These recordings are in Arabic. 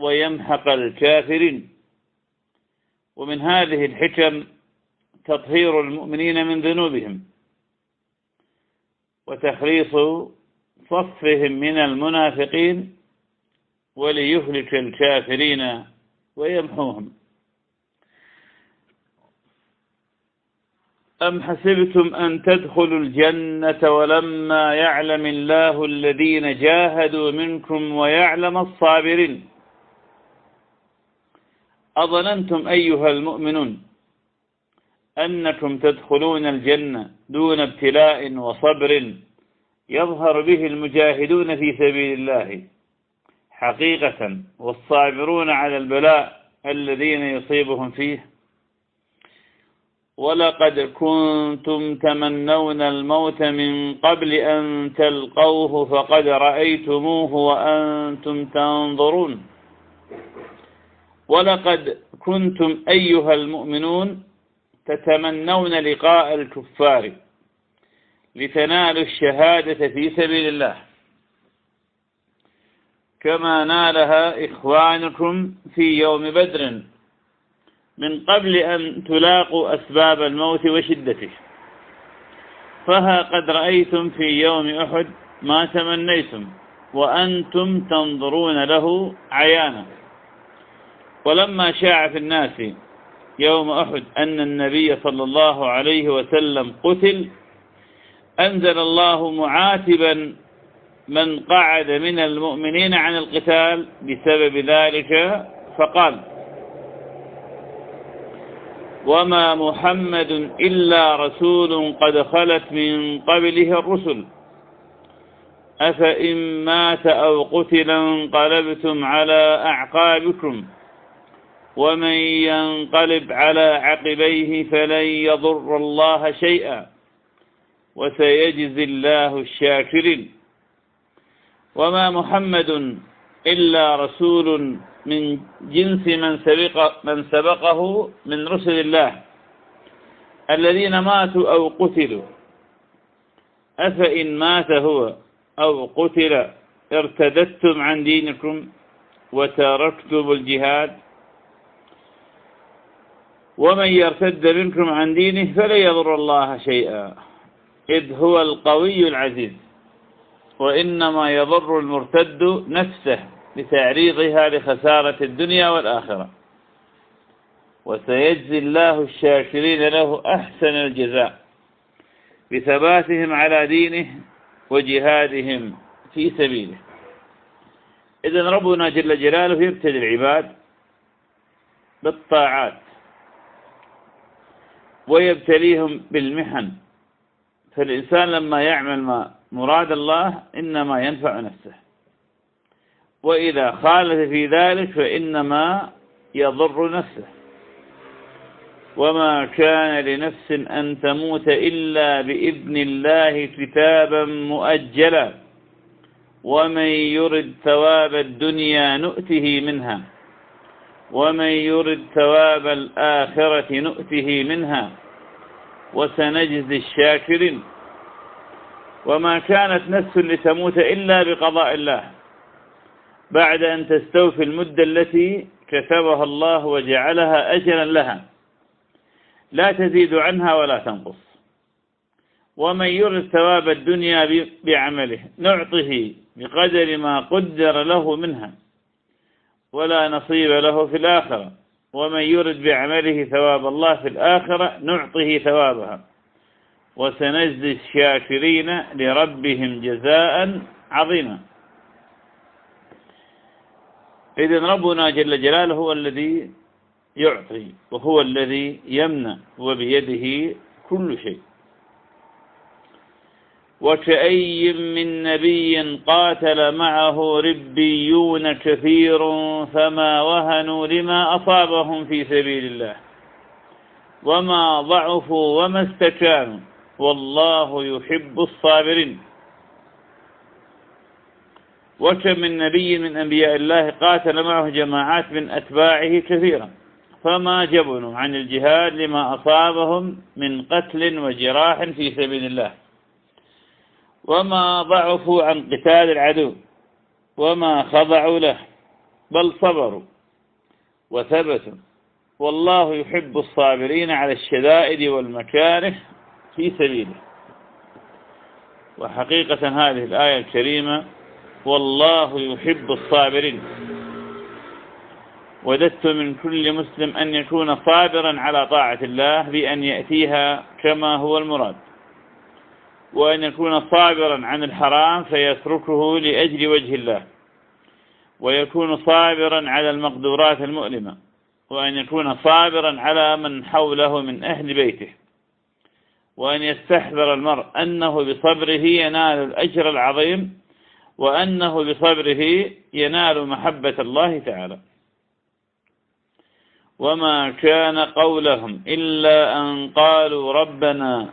ويمحق الكافرين. ومن هذه الحكم تطهير المؤمنين من ذنوبهم وتخليص صفهم من المنافقين وليهلك الكافرين ويمحوهم. أم حسبتم أن تدخلوا الجنة ولما يعلم الله الذين جاهدوا منكم ويعلم الصابرين؟ أظننتم أيها المؤمنون أنكم تدخلون الجنة دون ابتلاء وصبر يظهر به المجاهدون في سبيل الله. حقيقة والصابرون على البلاء الذين يصيبهم فيه. ولقد كنتم تمنون الموت من قبل أن تلقوه فقد رأيتموه وأنتم تنظرون. ولقد كنتم أيها المؤمنون تتمنون لقاء الكفار لتنالوا الشهادة في سبيل الله. كما نالها إخوانكم في يوم بدر من قبل أن تلاقوا أسباب الموت وشدته. فها قد رأيتم في يوم أحد ما تمنيتم وأنتم تنظرون له عيانا. ولما شاع في الناس يوم أحد أن النبي صلى الله عليه وسلم قتل أنزل الله معاتبا من قعد من المؤمنين عن القتال بسبب ذلك فقال وما محمد إلا رسول قد خلت من قبله الرسل. أفإن مات أو قتل انقلبتم على أعقابكم. ومن ينقلب على عقبيه فلن يضر الله شيئا وسيجزي الله الشاكرين. وما محمد إلا رسول من جنس من سبق من سبقه من رسل الله. الذين ماتوا أو قتلوا أفإن مات هو أو قتل ارتدتم عن دينكم وتركتم الجهاد. ومن يرتد منكم عن دينه فلا يضر الله شيئا. إذ هو القوي العزيز وإنما يضر المرتد نفسه بتعريضها لخسارة الدنيا والآخرة. وسيجزي الله الشاكرين له أحسن الجزاء بثباتهم على دينه وجهادهم في سبيله. إذن ربنا جل جلاله يبتلي العباد بالطاعات. ويبتليهم بالمحن. فالإنسان لما يعمل ما مراد الله إنما ينفع نفسه. وإذا خالف في ذلك فإنما يضر نفسه. وما كان لنفس أن تموت إلا بإذن الله كتابا مؤجلا. ومن يرد ثواب الدنيا نؤته منها. ومن يرد ثواب الآخرة نؤته منها وسنجزي الشاكرين. وما كانت نفس لتموت إلا بقضاء الله. بعد أن تستوفي المدة التي كتبها الله وجعلها أجلا لها. لا تزيد عنها ولا تنقص. ومن يرد ثواب الدنيا بعمله نعطه بقدر ما قدر له منها. ولا نصيب له في الآخرة. ومن يرد بعمله ثواب الله في الآخرة نعطه ثوابها. وسنجزي الشاكرين لربهم جزاء عظيما. إذن ربنا جل جلاله هو الذي يعطي وهو الذي يمنع وبيده كل شيء. وكأي من نبي قاتل معه ربيون كثير فما وهنوا لما أصابهم في سبيل الله. وما ضعفوا وما استكانوا. والله يحب الصابرين. وكم من نبي من أنبياء الله قاتل معه جماعات من أتباعه كثيرا. فما جبنوا عن الجهاد لما أصابهم من قتل وجراح في سبيل الله. وما ضعفوا عن قتال العدو وما خضعوا له بل صبروا وثبتوا. والله يحب الصابرين على الشدائد والمكاره في سبيله. وحقيقة هذه الآية الكريمة والله يحب الصابرين. وددت من كل مسلم أن يكون صابرا على طاعة الله بأن يأتيها كما هو المراد. وأن يكون صابرا عن الحرام فيتركه لأجل وجه الله ويكون صابرا على المقدورات المؤلمة وأن يكون صابرا على من حوله من أهل بيته وأن يستحذر المرء أنه بصبره ينال الأجر العظيم وأنه بصبره ينال محبة الله تعالى. وما كان قولهم إلا أن قالوا ربنا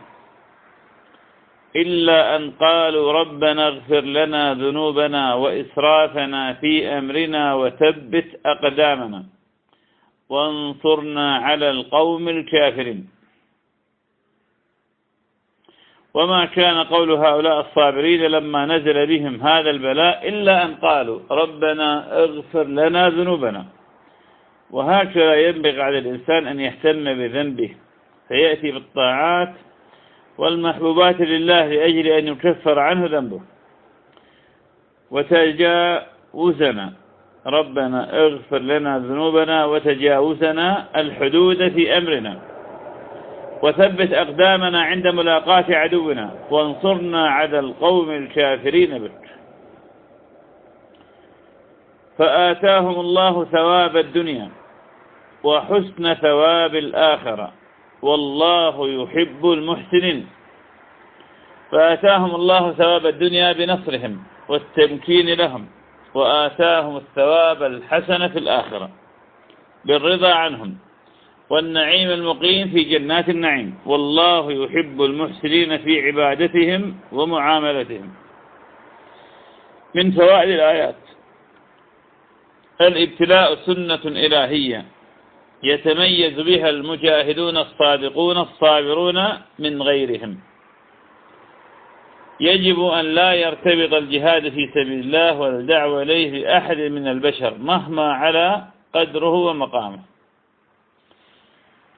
إلا أن قالوا ربنا اغفر لنا ذنوبنا وإسرافنا في أمرنا وثبت أقدامنا. وانصرنا على القوم الكافرين. وما كان قول هؤلاء الصابرين لما نزل بهم هذا البلاء إلا أن قالوا ربنا اغفر لنا ذنوبنا. وهكذا ينبغي على الإنسان أن يهتم بذنبه. فيأتي بالطاعات والمحبوبات لله لأجل أن يكفر عنه ذنبه. وتجاوزنا ربنا اغفر لنا ذنوبنا وتجاوزنا الحدود في أمرنا. وثبت أقدامنا عند ملاقاة عدونا. وانصرنا على القوم الكافرين بك. فآتاهم الله ثواب الدنيا وحسن ثواب الآخرة. والله يحب المحسنين. فآتاهم الله ثواب الدنيا بنصرهم والتمكين لهم وآتاهم الثواب الحسن في الآخرة بالرضا عنهم والنعيم المقيم في جنات النعيم. والله يحب المحسنين في عبادتهم ومعاملتهم. من فوائد الآيات الابتلاء سنة إلهية. يتميز بها المجاهدون الصادقون الصابرون من غيرهم. يجب أن لا يرتبط الجهاد في سبيل الله والدعوة إليه لأحد من البشر مهما على قدره ومقامه.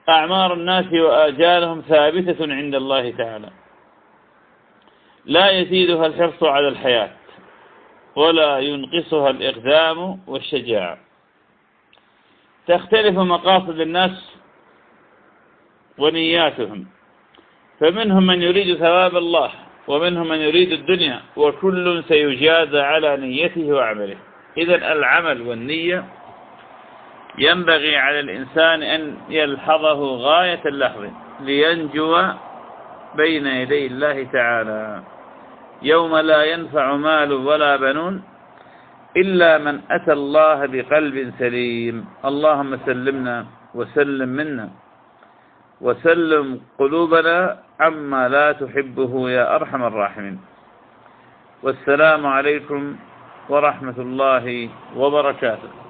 أعمار الناس وآجالهم ثابتة عند الله تعالى. لا يزيدها الحرص على الحياة ولا ينقصها الإقدام والشجاعة. تختلف مقاصد الناس ونياتهم. فمنهم من يريد ثواب الله ومنهم من يريد الدنيا وكل سيجازى على نيته وعمله. إذا العمل والنية ينبغي على الإنسان أن يلحظه غاية اللحظ لينجو بين يدي الله تعالى. يوم لا ينفع مال ولا بنون إلا من أتى الله بقلب سليم. اللهم سلمنا وسلم منا وسلم قلوبنا عما لا تحبه يا أرحم الراحمين. والسلام عليكم ورحمة الله وبركاته.